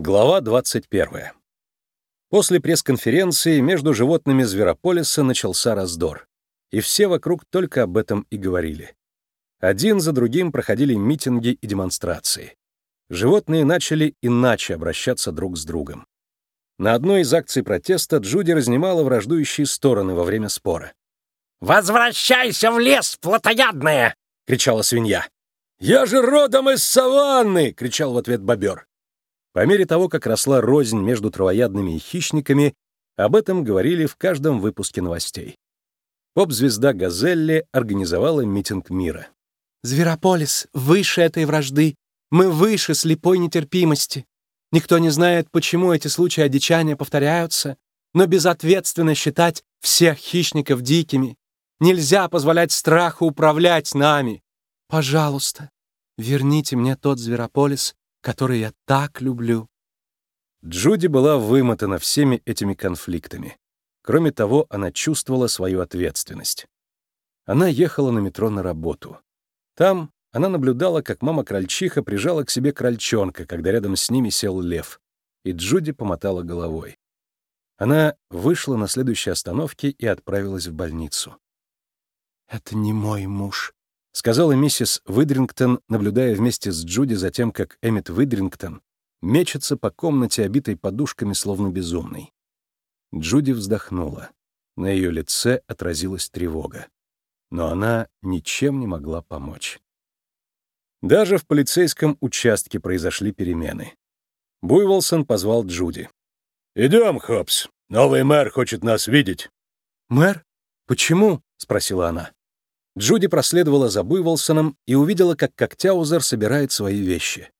Глава 21. После пресс-конференции между животными Зверополиса начался раздор. И все вокруг только об этом и говорили. Один за другим проходили митинги и демонстрации. Животные начали иначе обращаться друг с другом. На одной из акций протеста Джуди разнимала враждующие стороны во время спора. «Возвращайся в лес, плотоядная!» — кричала свинья. «Я же родом из саванны!» — кричал в ответ бобер. По мере того, как росла рознь между травоядными и хищниками, об этом говорили в каждом выпуске новостей. Поп-звезда Газелли организовала митинг мира. «Зверополис выше этой вражды. Мы выше слепой нетерпимости. Никто не знает, почему эти случаи одичания повторяются, но безответственно считать всех хищников дикими. Нельзя позволять страху управлять нами. Пожалуйста, верните мне тот Зверополис, который я так люблю». Джуди была вымотана всеми этими конфликтами. Кроме того, она чувствовала свою ответственность. Она ехала на метро на работу. Там она наблюдала, как мама-крольчиха прижала к себе крольчонка, когда рядом с ними сел лев, и Джуди помотала головой. Она вышла на следующей остановке и отправилась в больницу. «Это не мой муж», — сказала миссис Выдрингтон, наблюдая вместе с Джуди за тем, как Эммет Выдрингтон мечется по комнате, обитой подушками, словно безумный. Джуди вздохнула. На ее лице отразилась тревога. Но она ничем не могла помочь. Даже в полицейском участке произошли перемены. Буйволсон позвал Джуди. «Идем, Хопс. Новый мэр хочет нас видеть». «Мэр? Почему?» — спросила она. Джуди проследовала за Буйволсоном и увидела, как Коктяузер собирает свои вещи.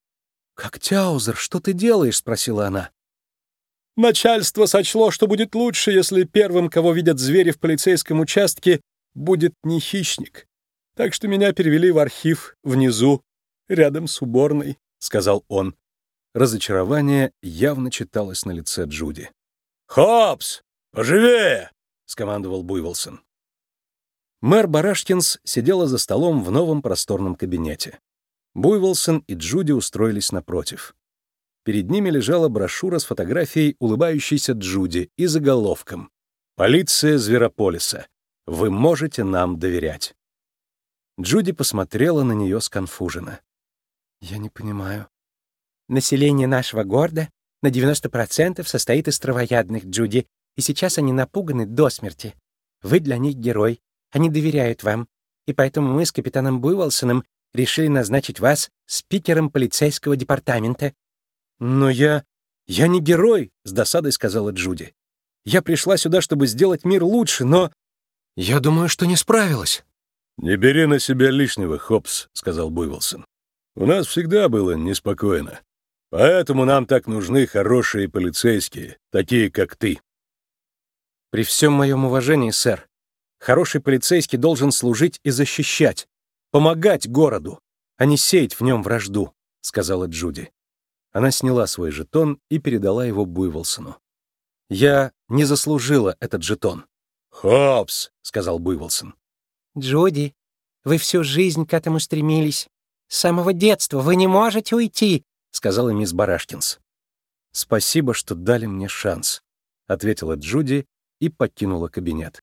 «Коктяузер, что ты делаешь?» — спросила она. «Начальство сочло, что будет лучше, если первым, кого видят звери в полицейском участке, будет не хищник. Так что меня перевели в архив внизу, рядом с уборной», — сказал он. Разочарование явно читалось на лице Джуди. «Хопс, поживее!» — скомандовал Буйволсон. Мэр Барашкинс сидела за столом в новом просторном кабинете. Буйволсон и Джуди устроились напротив. Перед ними лежала брошюра с фотографией улыбающейся Джуди и заголовком «Полиция Зверополиса. Вы можете нам доверять». Джуди посмотрела на нее сконфуженно. «Я не понимаю». «Население нашего города на 90% состоит из травоядных, Джуди, и сейчас они напуганы до смерти. Вы для них герой, они доверяют вам, и поэтому мы с капитаном Буйволсоном решили назначить вас спикером полицейского департамента». «Но я... я не герой», — с досадой сказала Джуди. «Я пришла сюда, чтобы сделать мир лучше, но...» «Я думаю, что не справилась». «Не бери на себя лишнего, Хопс», — сказал Буйволсон. «У нас всегда было неспокойно. Поэтому нам так нужны хорошие полицейские, такие, как ты». «При всем моем уважении, сэр, Хороший полицейский должен служить и защищать, помогать городу, а не сеять в нем вражду», — сказала Джуди. Она сняла свой жетон и передала его Буйволсону. «Я не заслужила этот жетон». «Хопс», — сказал Буйволсон. «Джуди, вы всю жизнь к этому стремились. С самого детства вы не можете уйти», — сказала мисс Барашкинс. «Спасибо, что дали мне шанс», — ответила Джуди и покинула кабинет.